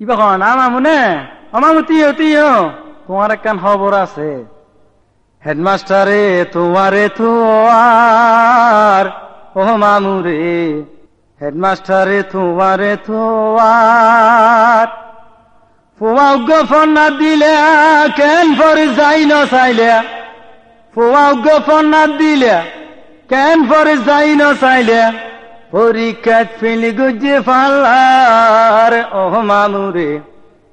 ইবা কন না মামুনে আমামু তিও তিও তোমার একখান খবর আছে। হেডমাস্টারে তোমারে তোয়ার ও মামুরে হেডমাস্টারে তোমারে তোয়ার ফুয়া গফন না দিলে, কেন ফরে যাই ন চাইলে? ফুয়া গফন না দিলে, কেন ফরে যাই ন চাইলে? পরীক্ষাত ফেলি গুজে ফাল্লার ও মামুরে,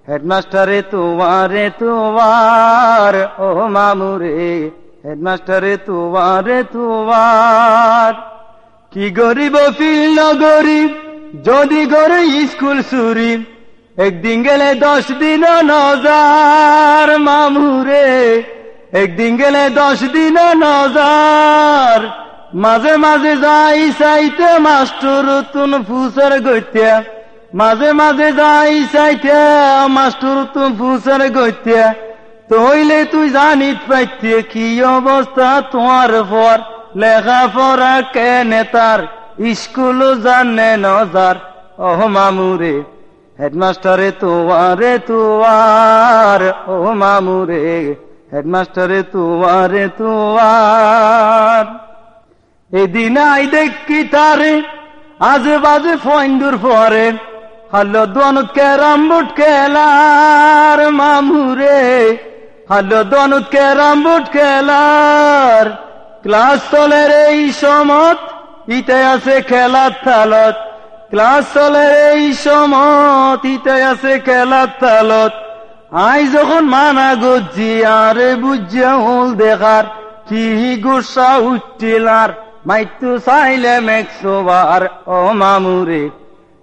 হেডমাস্টারে তোমারে তোমার। ও মামুরে, হেডমাস্টারে তোমারে তোমার। কি গরিব ফিল ন গরিব, যদি গরে স্কুল সুরি একদিন গেলে দশ দিন নজার। মামুরে, একদিন গেলে দশ দিন নজার। মাঝে মাঝে যাই চাইতে মাস্টর তুন ফুসর গইতে। মাঝে মাঝে যাই চাইতে মাস্টর তুন ফুসর গইতে। তইলে তুই জানিত পাইতে কি অবস্থা তোমার পর। লেখা পড়া কেনে তার, স্কুল জানে নজার ওহ মামুরে, হেডমাস্টারে তোয়ারে তোয়ার ও মামুরে, হেডমাস্টারে তোয়ারে তোয়ার এদিন আই দেখি তারে, আজে বাজে ফইন্দুর পরে হলো দনুত ক্যারাম বুট খেলার মামুরে। হলো দনুত ক্যারাম বুট খেলার ক্লাস চলের এই সমত, ইতে আছে খেলার থালত ক্লাস চলের এই সমত, ইতে আছে খেলার থালত আই যখন মানা গজ্জি, আরে বুঝিয়া হল দেখার, কি গুসা উঠিলার। মাইতু চাইলে মেক্সোবার ও মামুরে,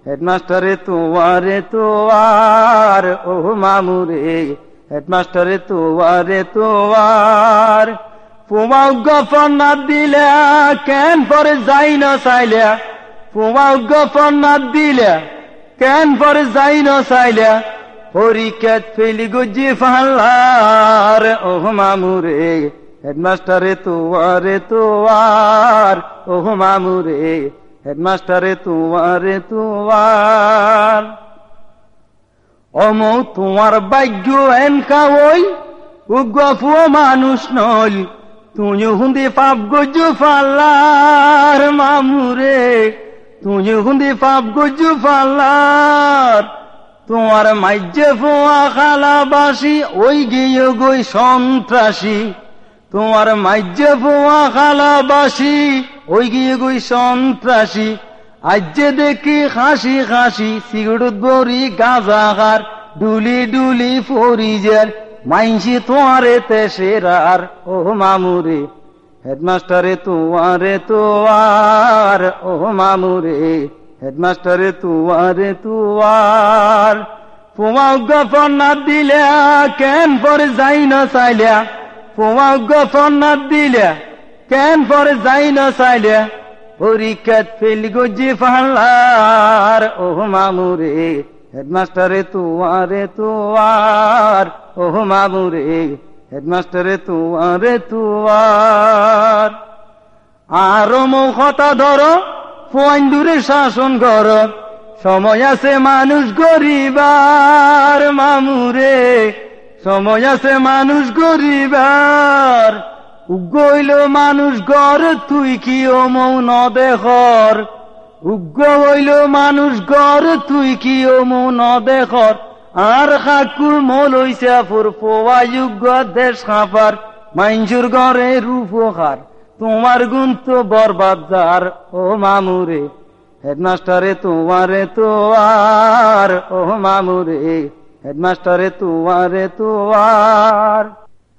হেডমাস্টারে তোয়ারে তোয়ার, ও মামুরে, হেডমাস্টারে তোয়ারে তোয়ার। পুমাও গফন না দিলে, কেন পরে যাই না চাইলে? পুমাও গফন না দিলে, কেন পরে যাই না চাইলে? পরীক্ষাত ফেলি গুজি ফাল্লার ও মামুরে হেডমাস্টারে তোয়ারে তোয়ার ও মামুরে হেডমাস্টারে তোয়ারে তোয়ার অমৌ তোমার ভাগ্য এনকা ওই উগফুও মানুষ নল তুই হুন্দি পাপ গজু ফাল্লার মামুরে তুই হুন্দি পাপ গজু ফাল্লার তোমার মাইজে ফোয়া খালাবাসী ওই গিয়ে গই সন্ত্রাসী তোমার মাইজে ফোয়া খালাবাসি ওই গিয়ে গই সন্ত্রাসী। আজ্যে দেখি হাসি হাসি সিগড়ুত বড়ি গাঁজা খার ডুলি ডুলি ফরিজের। মাইনসি তোমারে তেসেরার ও মামুরে, হেডমাস্টারে তোমারে তোয়ার, ও মামুরে, হেডমাস্টারে তুয়ারে তুয়ার। গফন না দিলে কেন পরে যাই না চাইলে না দিলে কেন পরে যাই না চাইলে? পরীক্ষাত ফেল গজি ফাল্লার ও মামুরে, হেডমাস্টারে তুয়ারে তুয়ার ও মামুরে, হেডমাস্টারে তুয়ারে তুয়ার। আরও মুখতা ধরো ফোয়াইন্দুরে শাসন কর, সময় আছে মানুষ গরিবার মামুরে। সময় আছে মানুষ গরিবার। উগ্গইল মানুষ গর তুই কি অমৌ ন দেখর উগ্র হইল মানুষ গর তুই কি অমৌ ন দেখর আর খাকুর মল হইছে ফুর পোয়াযুগ্য দেশ খাপার মাইঞ্জুর গড়ে রূপহার তোমার গুণ তো বরবাদ যার। ও মামুরে, হেডমাস্টারে তোমারে তোয়ার ও মামুরে হেডমাস্টারে তু তোয়ার